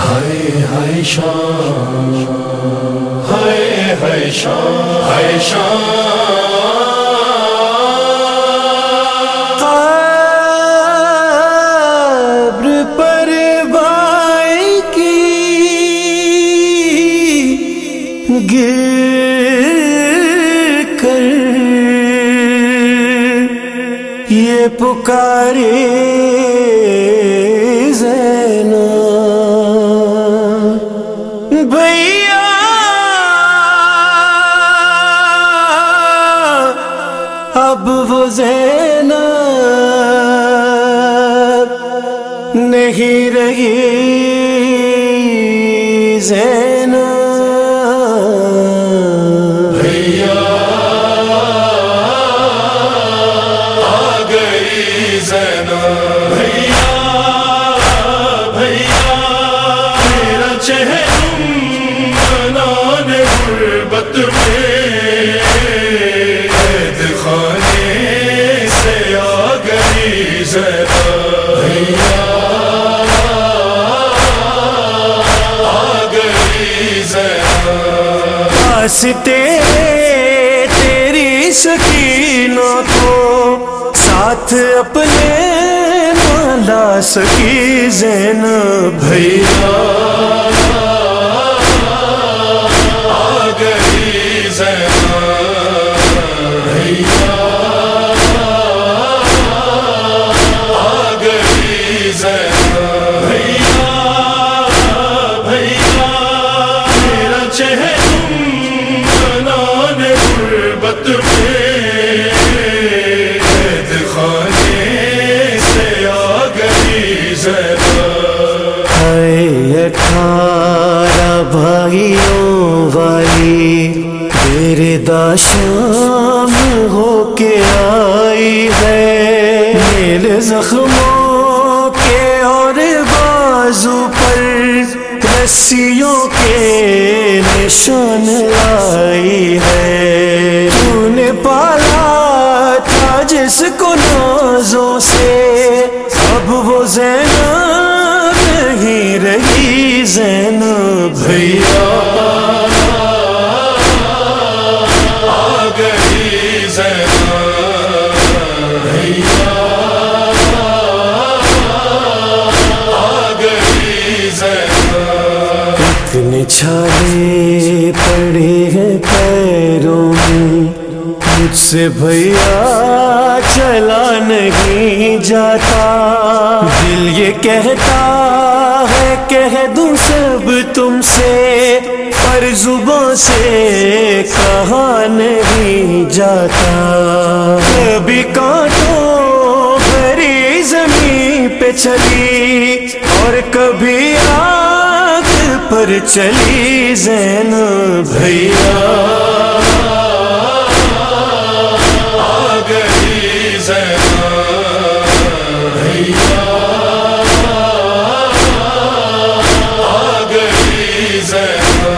ہائے ہائے شام ہائے ہائے شام ہائے پکارے نہیں رہی زینا آ گئی زینا بھیا بھیا میرا چہرم منان غربت میں۔ واسطے تیری سکینوں کو ساتھ اپنے لا سکی زین بھیا۔ میرے داشام ہو کے آئی ہے۔ میل زخموں کے اور بازو پر رسیوں کے نشان لائی ہے۔ تو نے پالا تھا جس کو نازوں سے۔ اب وہ زینب نہیں رہی۔ زینب بھیا۔ چھالے پڑے ہیں پیروں میں۔ مجھ سے بھیا چلا نہیں جاتا۔ دل یہ کہتا ہے، کہہ دوں سب تم سے۔ پر زبان سے کہا نہیں جاتا۔ کبھی کانٹوں بھری زمین پہ چلی اور کبھی آگ پر چلی زین بھیا۔ آ گئی زینا بھیا آ گئی زینا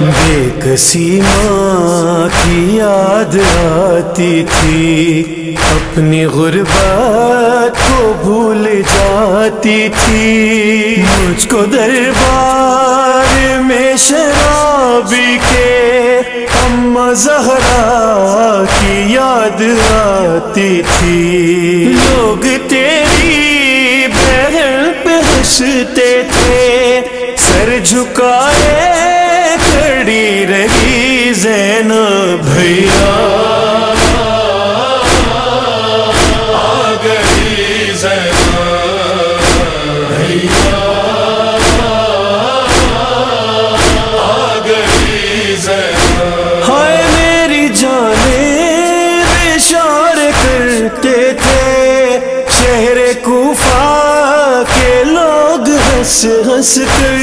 بے کسی ماں کی یاد آتی تھی، اپنی غربت کو بھول جاتی تھی۔ مجھ کو دربار شرابی کے اما زہرا کی یاد آتی تھی۔ لوگ تیری بہن پہ ہنستے تھے، سر جھکائے ہنس ہنس کر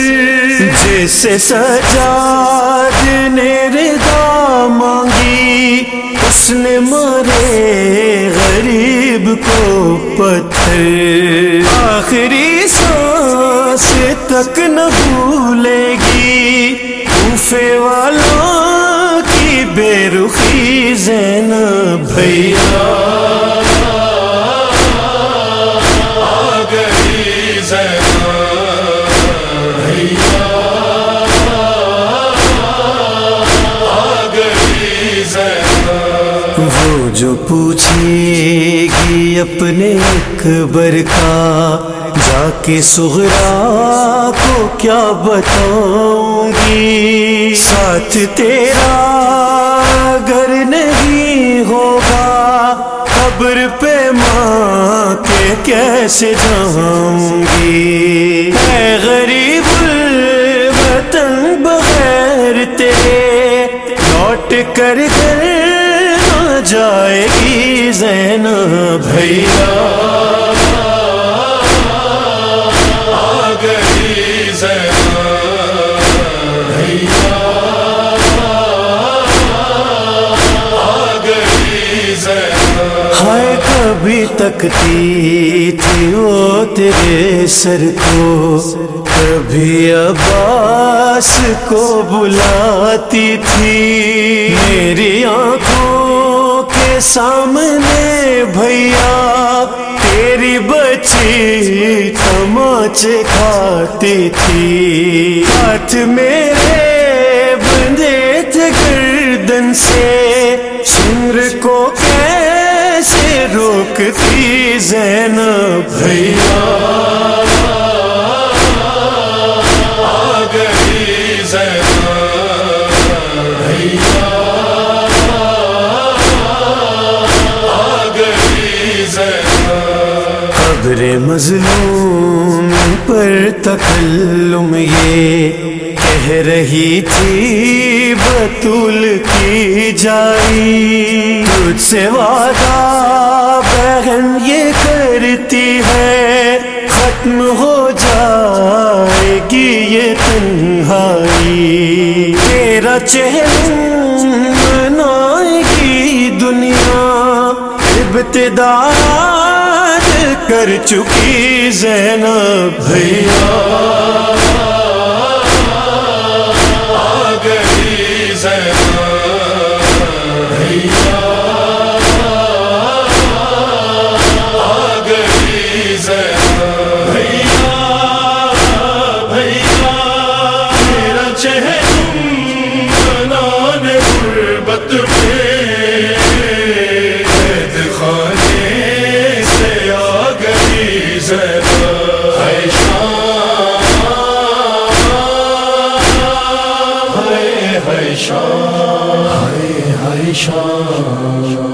جیسے سجاد نے ردا مانگی، اس نے مارے غریب کو پتھر۔ آخری سانس تک نہ بھولے گی۔ کوفے والوں کی بے رخی زین بھیا۔ جو پوچھے گی اپنے اکبر کا، جا کے سغرا کو کیا بتاؤں گی؟ ساتھ تیرا اگر نہیں ہوگا، قبر پہ ماں کے کیسے جاؤں گی؟ اے غریب الوطن بغیر تیرے، لوٹ کر گھر نہ جائے گی زینب بھیا۔ آ گئی بھیا آ گئی ہائے کبھی تکتی تھی وہ تیرے سر کو۔ کبھی عباس کو بلاتی تھی۔ میری آنکھوں کے سامنے بھیا، تیری بچی تماچے کھاتی تھی۔ ہاتھ میرے بندے تھے گردن سے سمر کو کیسے روکتی زینب بھیا؟ زینب قبر مظلوم پر تکلم یہ کہہ رہی تھی، بطول کی جائی۔ تجھ سے وعدہ بہن یہ کرتی ہے، ختم ہو جائے گی یہ تنہائی۔ تیرا چہرہ منائے گی دنیا، ابتدا کر چکی زینب بھیا۔ ہے ہائے شام ہے شام